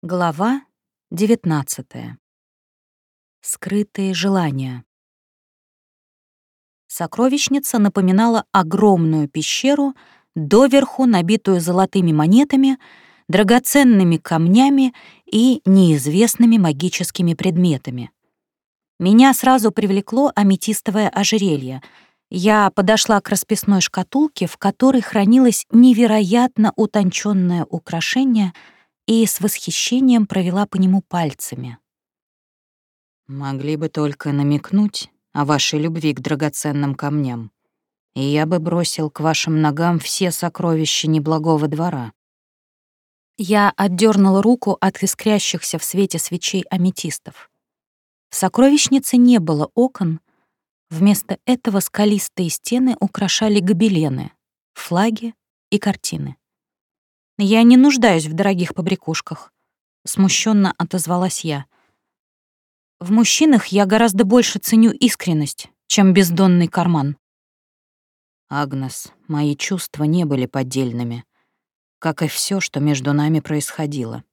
Глава 19. Скрытые желания. Сокровищница напоминала огромную пещеру, доверху набитую золотыми монетами, драгоценными камнями и неизвестными магическими предметами. Меня сразу привлекло аметистовое ожерелье. Я подошла к расписной шкатулке, в которой хранилось невероятно утонченное украшение — и с восхищением провела по нему пальцами. «Могли бы только намекнуть о вашей любви к драгоценным камням, и я бы бросил к вашим ногам все сокровища неблагого двора». Я отдернула руку от искрящихся в свете свечей аметистов. В сокровищнице не было окон, вместо этого скалистые стены украшали гобелены, флаги и картины. Я не нуждаюсь в дорогих побрякушках, смущенно отозвалась я. В мужчинах я гораздо больше ценю искренность, чем бездонный карман. Агнес, мои чувства не были поддельными, как и все, что между нами происходило.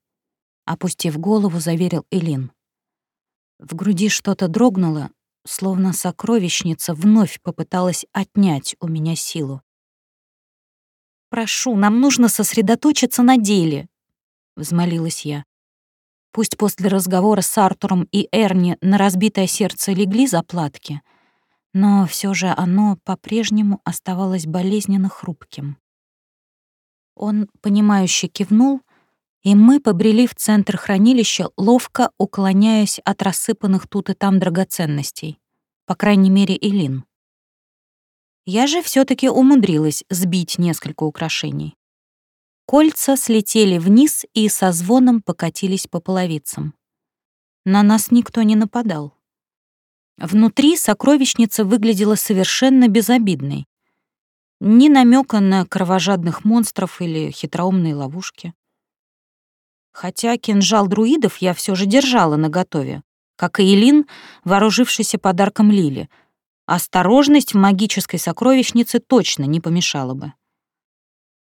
Опустив голову, заверил Элин. В груди что-то дрогнуло, словно сокровищница вновь попыталась отнять у меня силу. Прошу, нам нужно сосредоточиться на деле», — взмолилась я. Пусть после разговора с Артуром и Эрни на разбитое сердце легли заплатки, но все же оно по-прежнему оставалось болезненно хрупким. Он, понимающе кивнул, и мы побрели в центр хранилища, ловко уклоняясь от рассыпанных тут и там драгоценностей. По крайней мере, Илин. Я же все таки умудрилась сбить несколько украшений. Кольца слетели вниз и со звоном покатились по половицам. На нас никто не нападал. Внутри сокровищница выглядела совершенно безобидной. Ни намека на кровожадных монстров или хитроумные ловушки. Хотя кинжал друидов я все же держала наготове, как и Элин, вооружившийся подарком Лили — Осторожность в магической сокровищнице точно не помешала бы.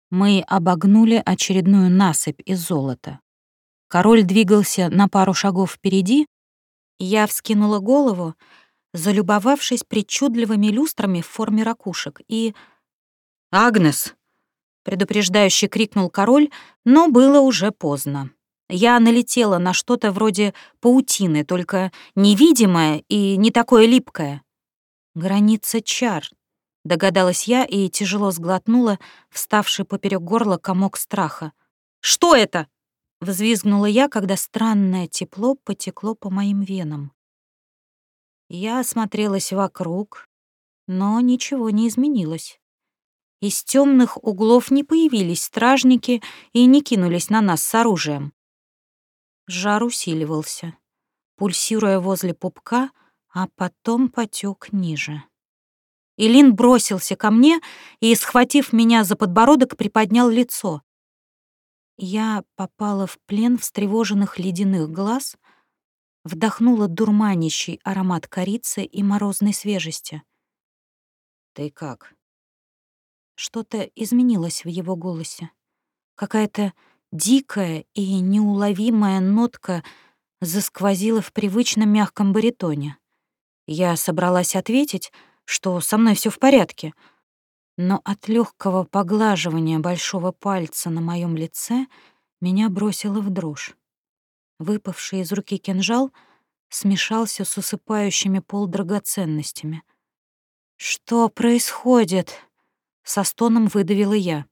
Мы обогнули очередную насыпь из золота. Король двигался на пару шагов впереди, я вскинула голову, залюбовавшись причудливыми люстрами в форме ракушек, и... «Агнес!» — предупреждающе крикнул король, но было уже поздно. Я налетела на что-то вроде паутины, только невидимое и не такое липкое. Граница чар, догадалась я и тяжело сглотнула вставший поперек горла комок страха. «Что это?» — взвизгнула я, когда странное тепло потекло по моим венам. Я осмотрелась вокруг, но ничего не изменилось. Из темных углов не появились стражники и не кинулись на нас с оружием. Жар усиливался. Пульсируя возле пупка, а потом потек ниже. Илин бросился ко мне и, схватив меня за подбородок, приподнял лицо. Я попала в плен встревоженных ледяных глаз, вдохнула дурманящий аромат корицы и морозной свежести. «Ты как?» Что-то изменилось в его голосе. Какая-то дикая и неуловимая нотка засквозила в привычном мягком баритоне. Я собралась ответить, что со мной все в порядке, но от легкого поглаживания большого пальца на моем лице меня бросило в дрожь. Выпавший из руки кинжал смешался с усыпающими пол драгоценностями. «Что происходит?» — со стоном выдавила я.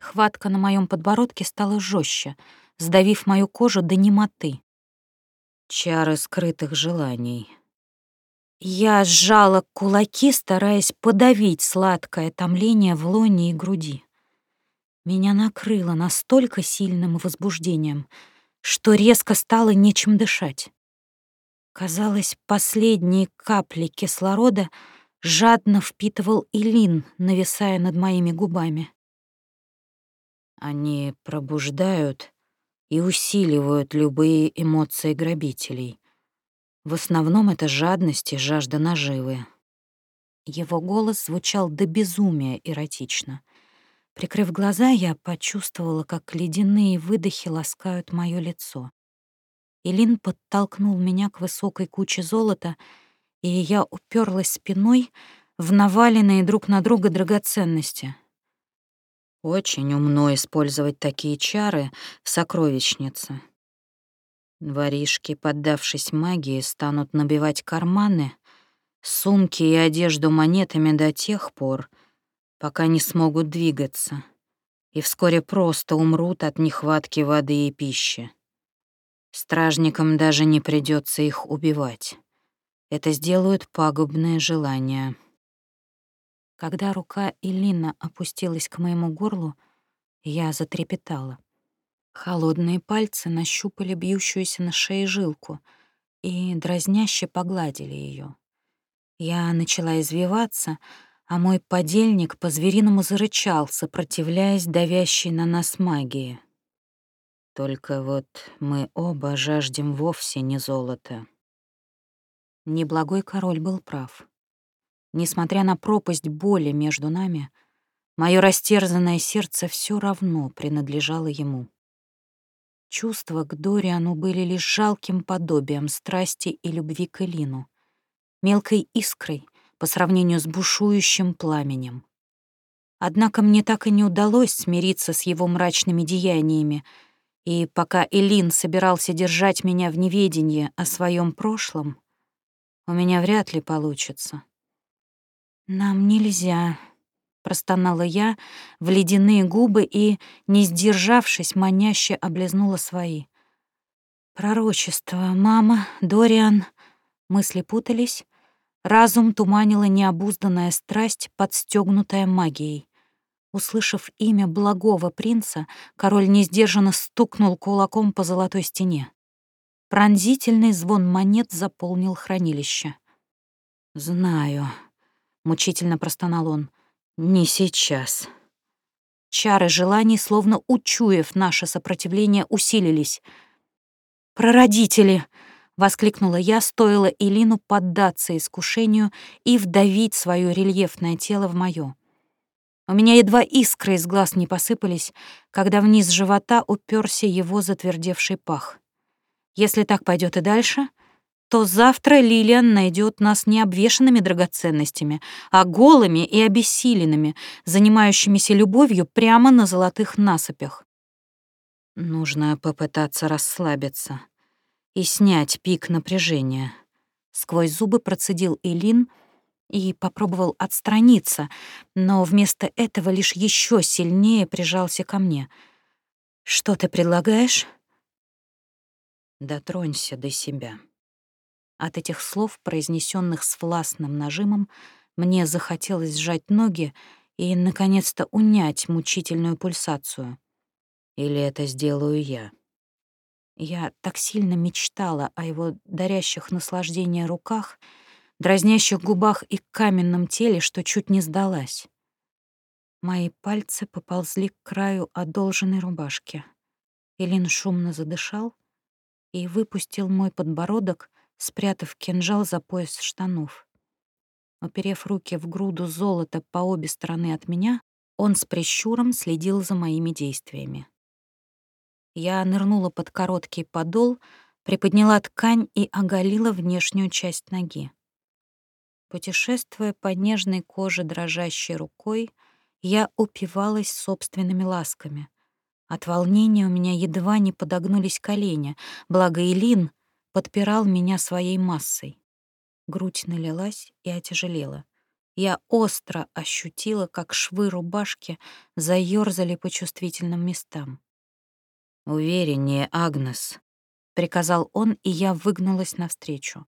Хватка на моем подбородке стала жестче, сдавив мою кожу до немоты. «Чары скрытых желаний», я сжала кулаки, стараясь подавить сладкое томление в лоне и груди. Меня накрыло настолько сильным возбуждением, что резко стало нечем дышать. Казалось, последние капли кислорода жадно впитывал Илин, нависая над моими губами. Они пробуждают и усиливают любые эмоции грабителей. В основном это жадность и жажда наживы. Его голос звучал до безумия эротично. Прикрыв глаза, я почувствовала, как ледяные выдохи ласкают моё лицо. Илин подтолкнул меня к высокой куче золота, и я уперлась спиной в наваленные друг на друга драгоценности. Очень умно использовать такие чары в сокровищнице. Воришки, поддавшись магии, станут набивать карманы, сумки и одежду монетами до тех пор, пока не смогут двигаться, и вскоре просто умрут от нехватки воды и пищи. Стражникам даже не придется их убивать. Это сделают пагубные желания. Когда рука Элина опустилась к моему горлу, я затрепетала. Холодные пальцы нащупали бьющуюся на шее жилку и дразняще погладили ее. Я начала извиваться, а мой подельник по-звериному зарычал, сопротивляясь давящей на нас магии. Только вот мы оба жаждем вовсе не золота. Неблагой король был прав. Несмотря на пропасть боли между нами, мое растерзанное сердце все равно принадлежало ему. Чувства к Дориану были лишь жалким подобием страсти и любви к Элину, мелкой искрой по сравнению с бушующим пламенем. Однако мне так и не удалось смириться с его мрачными деяниями — и пока Элин собирался держать меня в неведении о своем прошлом, у меня вряд ли получится. «Нам нельзя», — простонала я в ледяные губы и, не сдержавшись, маняще облизнула свои. «Пророчество, мама, Дориан...» Мысли путались, разум туманила необузданная страсть, подстегнутая магией. Услышав имя благого принца, король несдержанно стукнул кулаком по золотой стене. Пронзительный звон монет заполнил хранилище. «Знаю», — мучительно простонал он, — «не сейчас». Чары желаний, словно учуяв наше сопротивление, усилились. «Прародители!» — воскликнула я, стоило Илину поддаться искушению и вдавить свое рельефное тело в моё. У меня едва искры из глаз не посыпались, когда вниз живота уперся его затвердевший пах. Если так пойдет и дальше, то завтра Лилиан найдет нас не обвешанными драгоценностями, а голыми и обессиленными, занимающимися любовью прямо на золотых насыпях. Нужно попытаться расслабиться и снять пик напряжения. Сквозь зубы процедил Элин — и попробовал отстраниться, но вместо этого лишь еще сильнее прижался ко мне. «Что ты предлагаешь?» «Дотронься до себя». От этих слов, произнесенных с властным нажимом, мне захотелось сжать ноги и, наконец-то, унять мучительную пульсацию. «Или это сделаю я?» Я так сильно мечтала о его дарящих наслаждение руках — дразнящих губах и каменном теле, что чуть не сдалась. Мои пальцы поползли к краю одолженной рубашки. Элин шумно задышал и выпустил мой подбородок, спрятав кинжал за пояс штанов. Оперев руки в груду золота по обе стороны от меня, он с прищуром следил за моими действиями. Я нырнула под короткий подол, приподняла ткань и оголила внешнюю часть ноги. Путешествуя по нежной коже дрожащей рукой, я упивалась собственными ласками. От волнения у меня едва не подогнулись колени, благо Илин подпирал меня своей массой. Грудь налилась и отяжелела. Я остро ощутила, как швы рубашки заёрзали по чувствительным местам. «Увереннее, Агнес», — приказал он, и я выгнулась навстречу.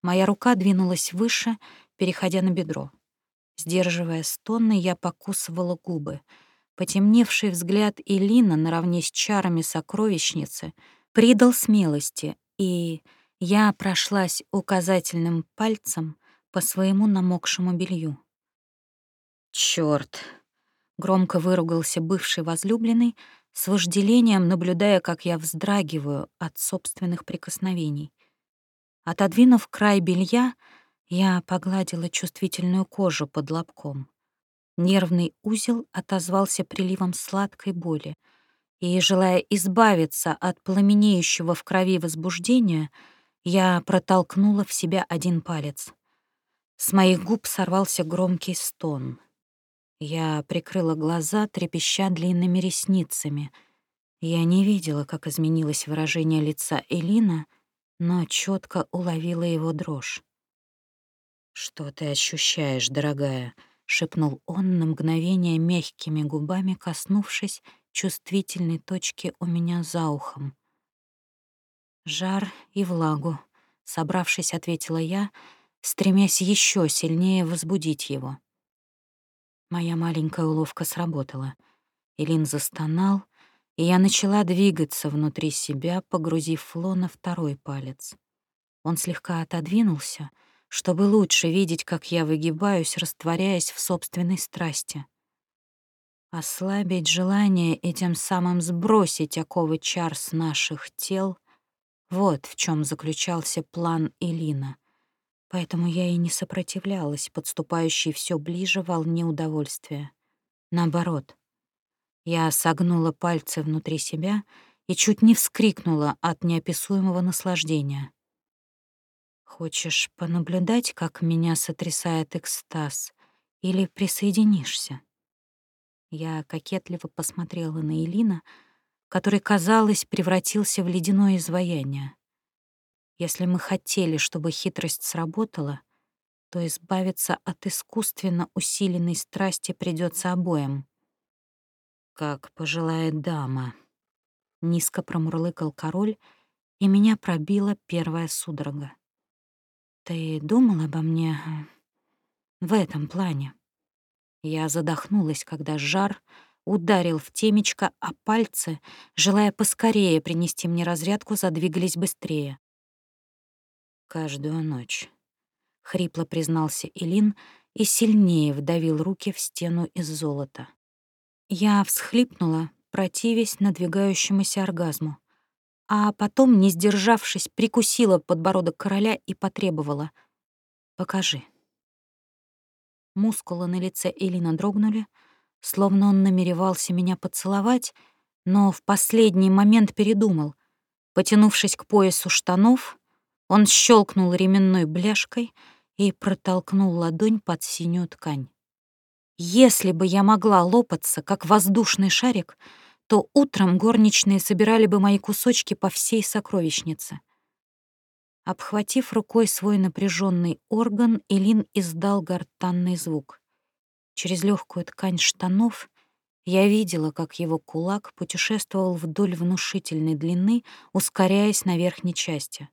Моя рука двинулась выше, переходя на бедро. Сдерживая стоны, я покусывала губы. Потемневший взгляд Илина наравне с чарами сокровищницы придал смелости, и я прошлась указательным пальцем по своему намокшему белью. «Чёрт!» — громко выругался бывший возлюбленный, с вожделением наблюдая, как я вздрагиваю от собственных прикосновений. Отодвинув край белья, я погладила чувствительную кожу под лобком. Нервный узел отозвался приливом сладкой боли, и, желая избавиться от пламенеющего в крови возбуждения, я протолкнула в себя один палец. С моих губ сорвался громкий стон. Я прикрыла глаза, трепеща длинными ресницами. Я не видела, как изменилось выражение лица Элина, но четко уловила его дрожь. «Что ты ощущаешь, дорогая?» — шепнул он на мгновение мягкими губами, коснувшись чувствительной точки у меня за ухом. «Жар и влагу», — собравшись, ответила я, стремясь еще сильнее возбудить его. Моя маленькая уловка сработала. Илин застонал, и я начала двигаться внутри себя, погрузив Фло на второй палец. Он слегка отодвинулся — чтобы лучше видеть, как я выгибаюсь, растворяясь в собственной страсти. Ослабить желание и тем самым сбросить оковы чар с наших тел — вот в чем заключался план Элина. Поэтому я и не сопротивлялась подступающей все ближе волне удовольствия. Наоборот, я согнула пальцы внутри себя и чуть не вскрикнула от неописуемого наслаждения. Хочешь понаблюдать, как меня сотрясает экстаз, или присоединишься? Я кокетливо посмотрела на Элина, который, казалось, превратился в ледяное изваяние. Если мы хотели, чтобы хитрость сработала, то избавиться от искусственно усиленной страсти придется обоим. «Как пожелает дама», — низко промурлыкал король, и меня пробила первая судорога. Ты думал обо мне в этом плане? Я задохнулась, когда жар ударил в темечко, а пальцы, желая поскорее принести мне разрядку, задвигались быстрее. «Каждую ночь», — хрипло признался Илин и сильнее вдавил руки в стену из золота. Я всхлипнула, противясь надвигающемуся оргазму а потом, не сдержавшись, прикусила подбородок короля и потребовала «Покажи». Мускулы на лице Элина дрогнули, словно он намеревался меня поцеловать, но в последний момент передумал. Потянувшись к поясу штанов, он щелкнул ременной бляшкой и протолкнул ладонь под синюю ткань. Если бы я могла лопаться, как воздушный шарик — то утром горничные собирали бы мои кусочки по всей сокровищнице. Обхватив рукой свой напряженный орган, Элин издал гортанный звук. Через легкую ткань штанов я видела, как его кулак путешествовал вдоль внушительной длины, ускоряясь на верхней части.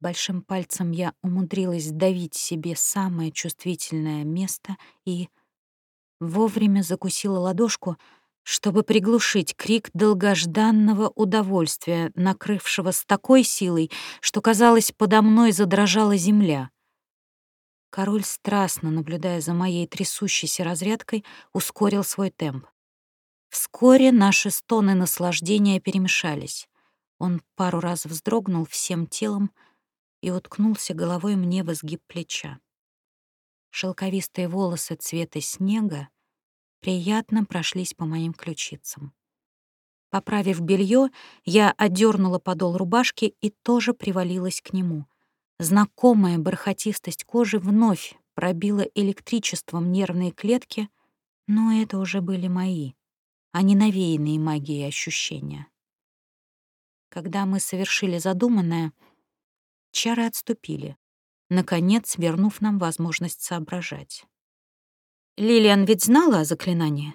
Большим пальцем я умудрилась сдавить себе самое чувствительное место и вовремя закусила ладошку — чтобы приглушить крик долгожданного удовольствия, накрывшего с такой силой, что, казалось, подо мной задрожала земля. Король, страстно наблюдая за моей трясущейся разрядкой, ускорил свой темп. Вскоре наши стоны наслаждения перемешались. Он пару раз вздрогнул всем телом и уткнулся головой мне в изгиб плеча. Шелковистые волосы цвета снега приятно прошлись по моим ключицам. Поправив белье, я отдернула подол рубашки и тоже привалилась к нему. Знакомая бархатистость кожи вновь пробила электричеством нервные клетки, но это уже были мои, а не навеянные магией ощущения. Когда мы совершили задуманное, чары отступили, наконец вернув нам возможность соображать. Лилиан ведь знала о заклинании.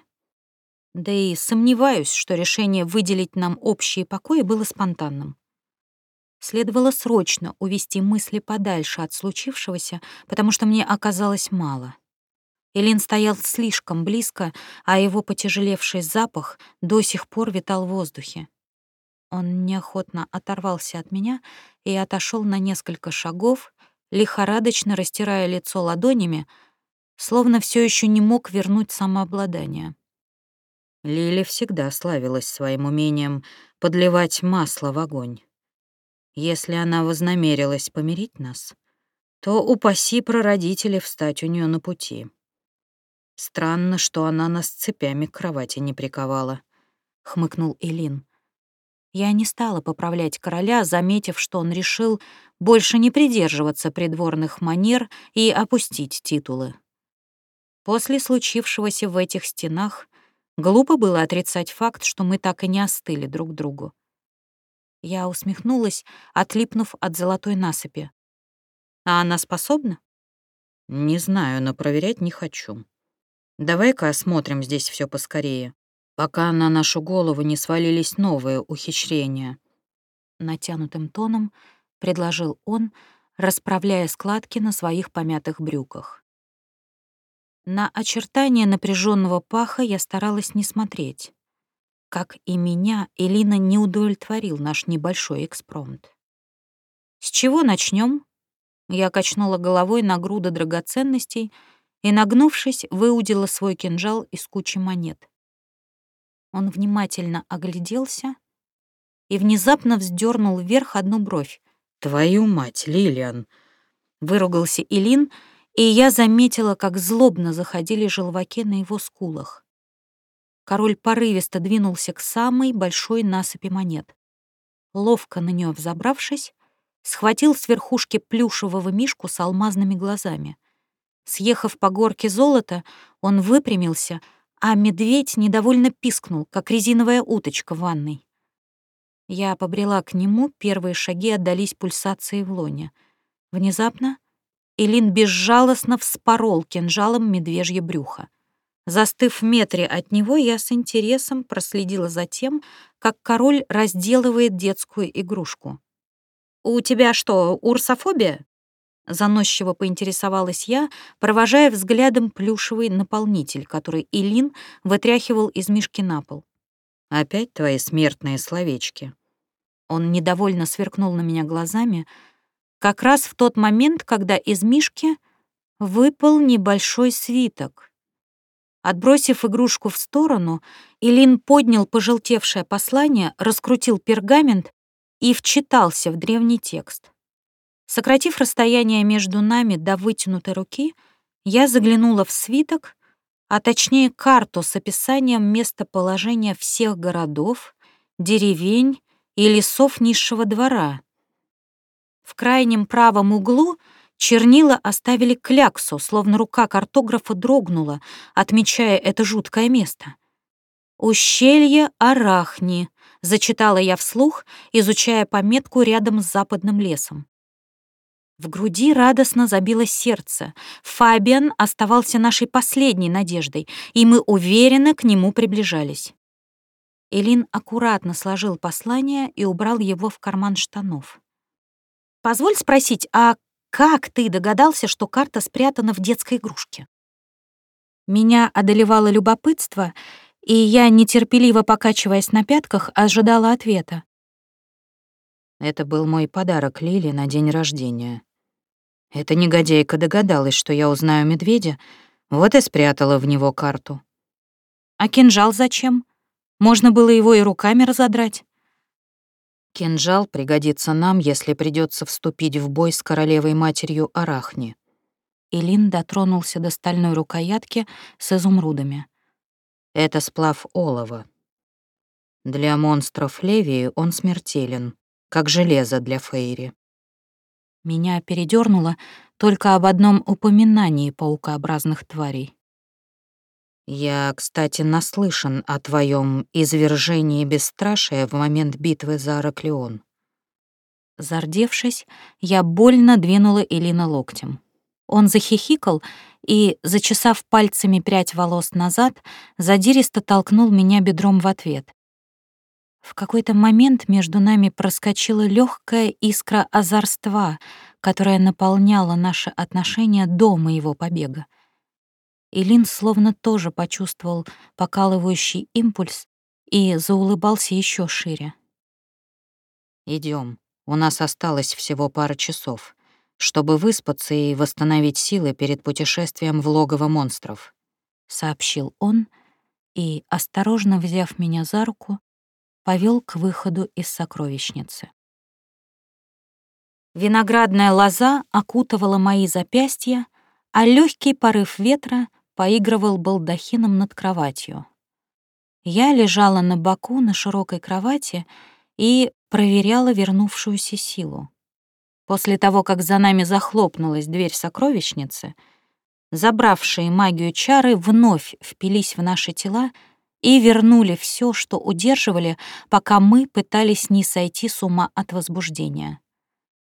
Да и сомневаюсь, что решение выделить нам общие покои было спонтанным. Следовало срочно увести мысли подальше от случившегося, потому что мне оказалось мало. Элин стоял слишком близко, а его потяжелевший запах до сих пор витал в воздухе. Он неохотно оторвался от меня и отошел на несколько шагов, лихорадочно растирая лицо ладонями, словно все еще не мог вернуть самообладание. Лили всегда славилась своим умением подливать масло в огонь. Если она вознамерилась помирить нас, то упаси прародители встать у нее на пути. Странно, что она нас цепями к кровати не приковала, хмыкнул Элин. Я не стала поправлять короля, заметив, что он решил больше не придерживаться придворных манер и опустить титулы. После случившегося в этих стенах глупо было отрицать факт, что мы так и не остыли друг другу. Я усмехнулась, отлипнув от золотой насыпи. «А она способна?» «Не знаю, но проверять не хочу. Давай-ка осмотрим здесь все поскорее, пока на нашу голову не свалились новые ухищрения». Натянутым тоном предложил он, расправляя складки на своих помятых брюках. На очертания напряженного паха я старалась не смотреть. Как и меня, Элина не удовлетворил наш небольшой экспромт. «С чего начнем? Я качнула головой на груды драгоценностей и, нагнувшись, выудила свой кинжал из кучи монет. Он внимательно огляделся и внезапно вздернул вверх одну бровь. «Твою мать, Лилиан!» — выругался Илин, и я заметила, как злобно заходили желваки на его скулах. Король порывисто двинулся к самой большой насыпи монет. Ловко на нее взобравшись, схватил с верхушки плюшевого мишку с алмазными глазами. Съехав по горке золота, он выпрямился, а медведь недовольно пискнул, как резиновая уточка в ванной. Я побрела к нему, первые шаги отдались пульсации в лоне. Внезапно Элин безжалостно вспорол кинжалом медвежье брюхо. Застыв в метре от него, я с интересом проследила за тем, как король разделывает детскую игрушку. «У тебя что, урсофобия?» Заносчиво поинтересовалась я, провожая взглядом плюшевый наполнитель, который Илин вытряхивал из мишки на пол. «Опять твои смертные словечки». Он недовольно сверкнул на меня глазами, как раз в тот момент, когда из мишки выпал небольшой свиток — Отбросив игрушку в сторону, Илин поднял пожелтевшее послание, раскрутил пергамент и вчитался в древний текст. Сократив расстояние между нами до вытянутой руки, я заглянула в свиток, а точнее карту с описанием местоположения всех городов, деревень и лесов низшего двора. В крайнем правом углу — Чернила оставили кляксу, словно рука картографа дрогнула, отмечая это жуткое место. «Ущелье Арахни», — зачитала я вслух, изучая пометку рядом с западным лесом. В груди радостно забилось сердце. Фабиан оставался нашей последней надеждой, и мы уверенно к нему приближались. Элин аккуратно сложил послание и убрал его в карман штанов. «Позволь спросить, а как ты догадался, что карта спрятана в детской игрушке? Меня одолевало любопытство, и я, нетерпеливо покачиваясь на пятках, ожидала ответа. Это был мой подарок Лиле на день рождения. Эта негодяйка догадалась, что я узнаю медведя, вот и спрятала в него карту. А кинжал зачем? Можно было его и руками разодрать. Кинжал пригодится нам, если придется вступить в бой с королевой-матерью Арахни. Илин дотронулся до стальной рукоятки с изумрудами. Это сплав олова. Для монстров Левии он смертелен, как железо для Фейри. Меня передернуло только об одном упоминании паукообразных тварей. Я, кстати, наслышан о твоем извержении бесстрашия в момент битвы за Араклеон. Зардевшись, я больно двинула Элина локтем. Он захихикал и, зачесав пальцами прядь волос назад, задиристо толкнул меня бедром в ответ. В какой-то момент между нами проскочила легкая искра озорства, которая наполняла наши отношения до моего побега. Илин словно тоже почувствовал покалывающий импульс и заулыбался еще шире. Идем. У нас осталось всего пара часов, чтобы выспаться и восстановить силы перед путешествием в логово монстров», — сообщил он и, осторожно взяв меня за руку, повел к выходу из сокровищницы. Виноградная лоза окутывала мои запястья, а легкий порыв ветра поигрывал балдахином над кроватью. Я лежала на боку на широкой кровати и проверяла вернувшуюся силу. После того, как за нами захлопнулась дверь сокровищницы, забравшие магию чары вновь впились в наши тела и вернули все, что удерживали, пока мы пытались не сойти с ума от возбуждения.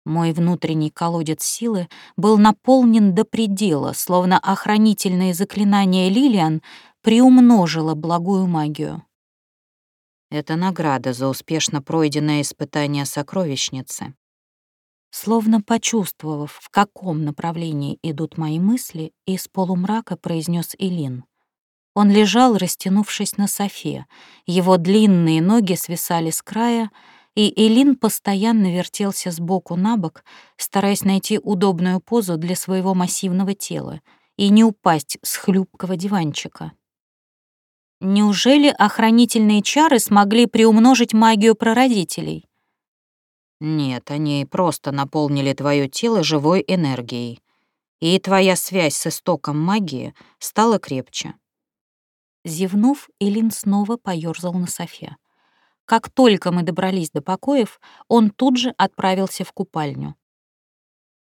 Мой внутренний колодец силы был наполнен до предела, словно охранительные заклинания Лилиан приумножило благую магию. Это награда за успешно пройденное испытание сокровищницы. Словно почувствовав, в каком направлении идут мои мысли, из полумрака произнес Илин. Он лежал, растянувшись на софе. Его длинные ноги свисали с края, и Элин постоянно вертелся с боку на бок, стараясь найти удобную позу для своего массивного тела и не упасть с хлюпкого диванчика. Неужели охранительные чары смогли приумножить магию прародителей? Нет, они просто наполнили твое тело живой энергией, и твоя связь с истоком магии стала крепче. Зевнув, Элин снова поёрзал на софе. Как только мы добрались до покоев, он тут же отправился в купальню.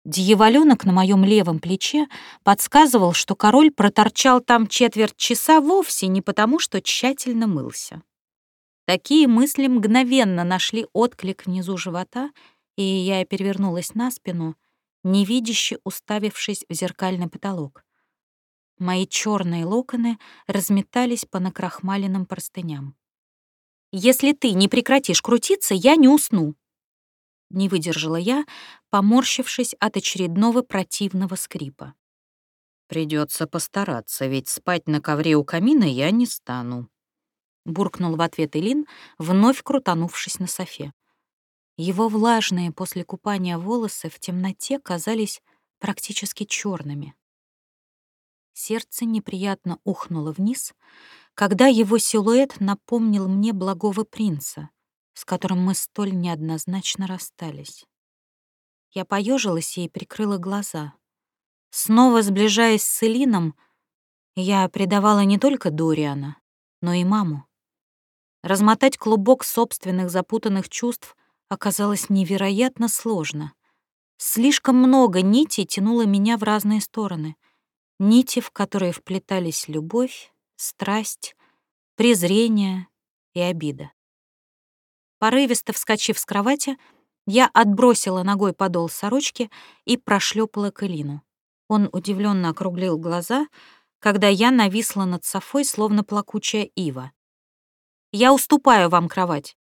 Дьяволёнок на моем левом плече подсказывал, что король проторчал там четверть часа вовсе не потому, что тщательно мылся. Такие мысли мгновенно нашли отклик внизу живота, и я перевернулась на спину, невидяще уставившись в зеркальный потолок. Мои черные локоны разметались по накрахмаленным простыням. «Если ты не прекратишь крутиться, я не усну», не выдержала я, поморщившись от очередного противного скрипа. Придется постараться, ведь спать на ковре у камина я не стану. Буркнул в ответ Илин, вновь крутанувшись на софе. Его влажные после купания волосы в темноте казались практически черными. Сердце неприятно ухнуло вниз, когда его силуэт напомнил мне благого принца, с которым мы столь неоднозначно расстались. Я поежилась и прикрыла глаза. Снова сближаясь с Элином, я предавала не только Дориана, но и маму. Размотать клубок собственных запутанных чувств оказалось невероятно сложно. Слишком много нитей тянуло меня в разные стороны — нити, в которые вплетались любовь, страсть, презрение и обида. Порывисто вскочив с кровати, я отбросила ногой подол сорочки и прошлепала к Элину. Он удивленно округлил глаза, когда я нависла над Софой, словно плакучая ива. «Я уступаю вам кровать.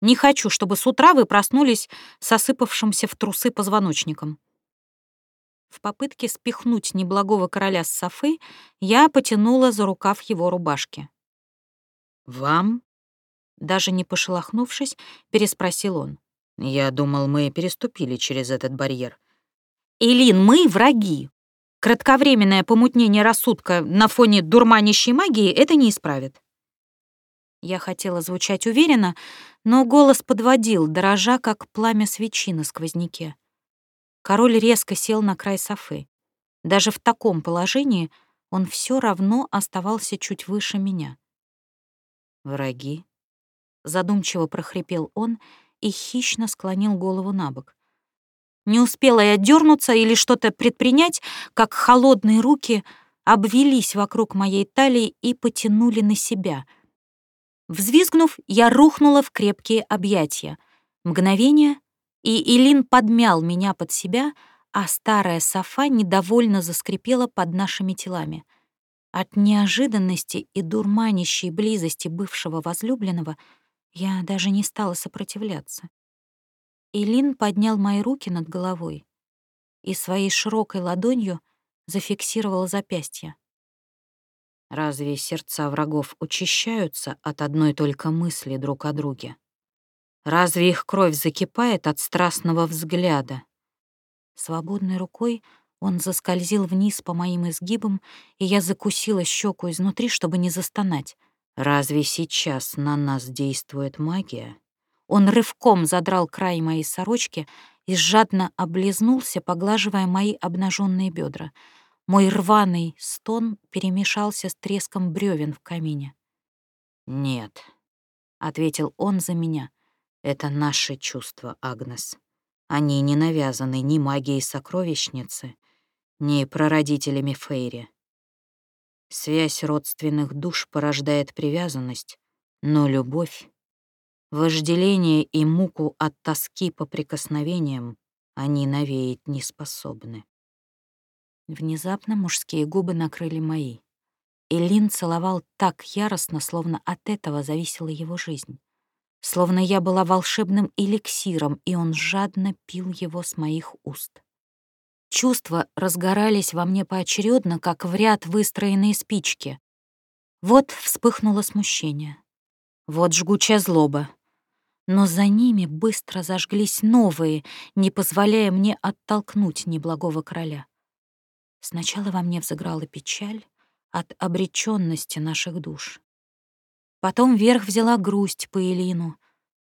Не хочу, чтобы с утра вы проснулись с осыпавшимся в трусы позвоночником». В попытке спихнуть неблагого короля с Софы я потянула за рукав его рубашки. «Вам?» Даже не пошелохнувшись, переспросил он. «Я думал, мы переступили через этот барьер». «Элин, мы враги. Кратковременное помутнение рассудка на фоне дурманящей магии это не исправит». Я хотела звучать уверенно, но голос подводил, дрожа, как пламя свечи на сквозняке. Король резко сел на край софы. Даже в таком положении он все равно оставался чуть выше меня. «Враги?» — задумчиво прохрипел он и хищно склонил голову на бок. Не успела я дернуться или что-то предпринять, как холодные руки обвелись вокруг моей талии и потянули на себя. Взвизгнув, я рухнула в крепкие объятия. Мгновение, и Илин подмял меня под себя, а старая софа недовольно заскрипела под нашими телами. От неожиданности и дурманящей близости бывшего возлюбленного я даже не стала сопротивляться. Илин поднял мои руки над головой и своей широкой ладонью зафиксировал запястье. Разве сердца врагов учащаются от одной только мысли друг о друге? Разве их кровь закипает от страстного взгляда? Свободной рукой он заскользил вниз по моим изгибам, и я закусила щеку изнутри, чтобы не застонать. Разве сейчас на нас действует магия? Он рывком задрал край моей сорочки и жадно облизнулся, поглаживая мои обнаженные бедра. Мой рваный стон перемешался с треском бревен в камине. «Нет», — ответил он за меня, — «это наши чувства, Агнес. Они не навязаны ни магией сокровищницы, ни прародителями Фейри. Связь родственных душ порождает привязанность, но любовь, вожделение и муку от тоски по прикосновениям они навеять не способны. Внезапно мужские губы накрыли мои. Элин целовал так яростно, словно от этого зависела его жизнь. Словно я была волшебным эликсиром, и он жадно пил его с моих уст. Чувства разгорались во мне поочередно, как в ряд выстроенные спички. Вот вспыхнуло смущение. Вот жгучая злоба. Но за ними быстро зажглись новые, не позволяя мне оттолкнуть неблагого короля. Сначала во мне взыграла печаль от обреченности наших душ. Потом вверх взяла грусть по Элину,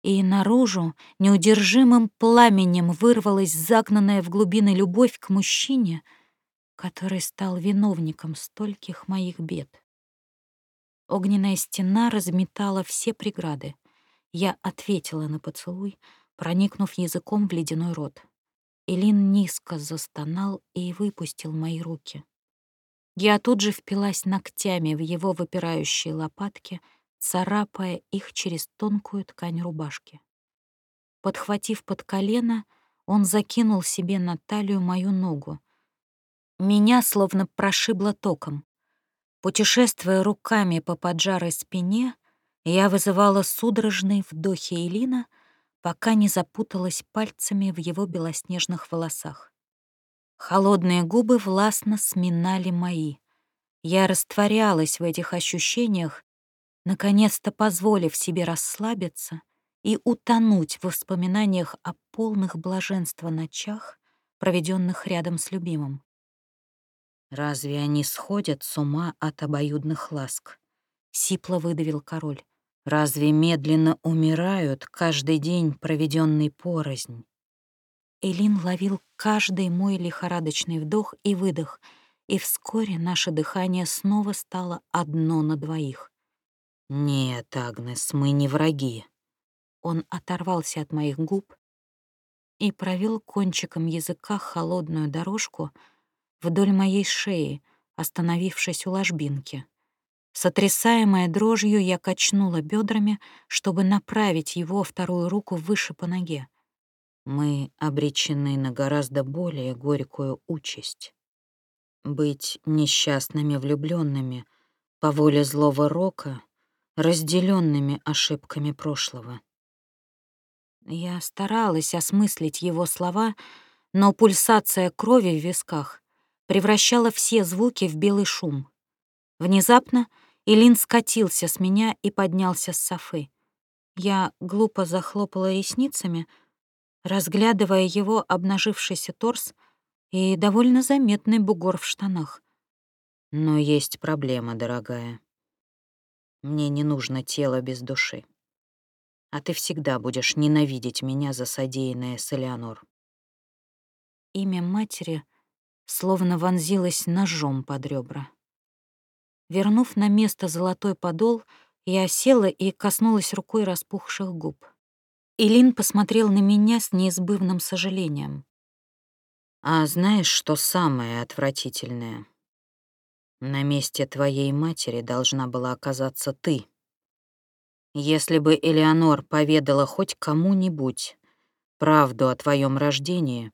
и наружу неудержимым пламенем вырвалась загнанная в глубины любовь к мужчине, который стал виновником стольких моих бед. Огненная стена разметала все преграды. Я ответила на поцелуй, проникнув языком в ледяной рот. Элин низко застонал и выпустил мои руки. Я тут же впилась ногтями в его выпирающие лопатки — царапая их через тонкую ткань рубашки. Подхватив под колено, он закинул себе на талию мою ногу. Меня словно прошибло током. Путешествуя руками по поджарой спине, я вызывала судорожные вдохи Элина, пока не запуталась пальцами в его белоснежных волосах. Холодные губы властно сминали мои. Я растворялась в этих ощущениях, наконец-то позволив себе расслабиться и утонуть в воспоминаниях о полных блаженства ночах, проведенных рядом с любимым. «Разве они сходят с ума от обоюдных ласк?» — сипло выдавил король. «Разве медленно умирают каждый день, проведенный порознь?» Элин ловил каждый мой лихорадочный вдох и выдох, и вскоре наше дыхание снова стало одно на двоих. «Нет, Агнес, мы не враги». Он оторвался от моих губ и провел кончиком языка холодную дорожку вдоль моей шеи, остановившись у ложбинки. Сотрясаемая дрожью, я качнула бедрами, чтобы направить его вторую руку выше по ноге. Мы обречены на гораздо более горькую участь. Быть несчастными влюбленными по воле злого рока разделенными ошибками прошлого. Я старалась осмыслить его слова, но пульсация крови в висках превращала все звуки в белый шум. Внезапно Илин скатился с меня и поднялся с софы. Я глупо захлопала ресницами, разглядывая его обнажившийся торс и довольно заметный бугор в штанах. Но есть проблема, дорогая. Мне не нужно тело без души. А ты всегда будешь ненавидеть меня за содеянное с Элеонор. Имя матери словно вонзилось ножом под ребра. Вернув на место золотой подол, я села и коснулась рукой распухших губ. Илин посмотрел на меня с неизбывным сожалением. «А знаешь, что самое отвратительное?» На месте твоей матери должна была оказаться ты. Если бы Элеонор поведала хоть кому-нибудь правду о твоем рождении,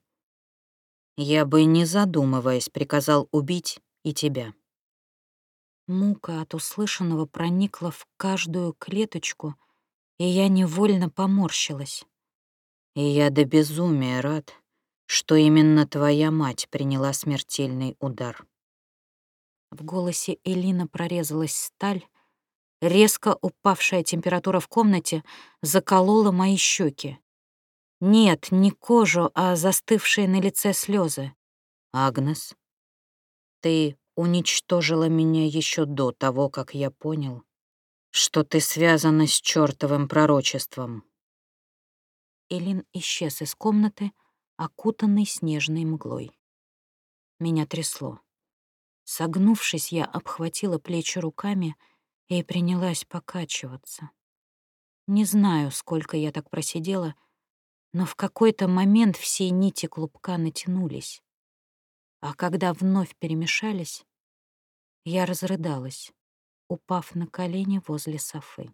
я бы, не задумываясь, приказал убить и тебя. Мука от услышанного проникла в каждую клеточку, и я невольно поморщилась. И я до безумия рад, что именно твоя мать приняла смертельный удар. В голосе Элина прорезалась сталь. Резко упавшая температура в комнате заколола мои щеки. Нет, не кожу, а застывшие на лице слезы. «Агнес, ты уничтожила меня еще до того, как я понял, что ты связана с чертовым пророчеством». Элин исчез из комнаты, окутанный снежной мглой. Меня трясло. Согнувшись, я обхватила плечи руками и принялась покачиваться. Не знаю, сколько я так просидела, но в какой-то момент все нити клубка натянулись. А когда вновь перемешались, я разрыдалась, упав на колени возле Софы.